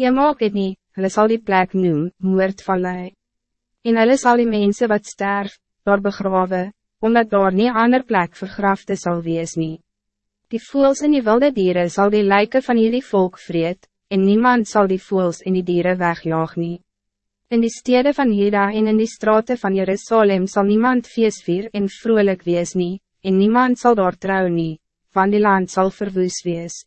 Je maak het niet, hulle sal die plek noem, moordvallei. En hulle sal die mense wat sterf, daar begrawe, omdat daar nie ander plek vergrafte sal wees nie. Die voels en die wilde dieren zal die lijken van jullie volk vreet, en niemand zal die voels en die dieren wegjaag nie. In die steden van Juda en in die straten van Jerusalem zal niemand feestvier en vrolijk wees nie, en niemand zal daar trouw nie, van die land zal verwoes wees.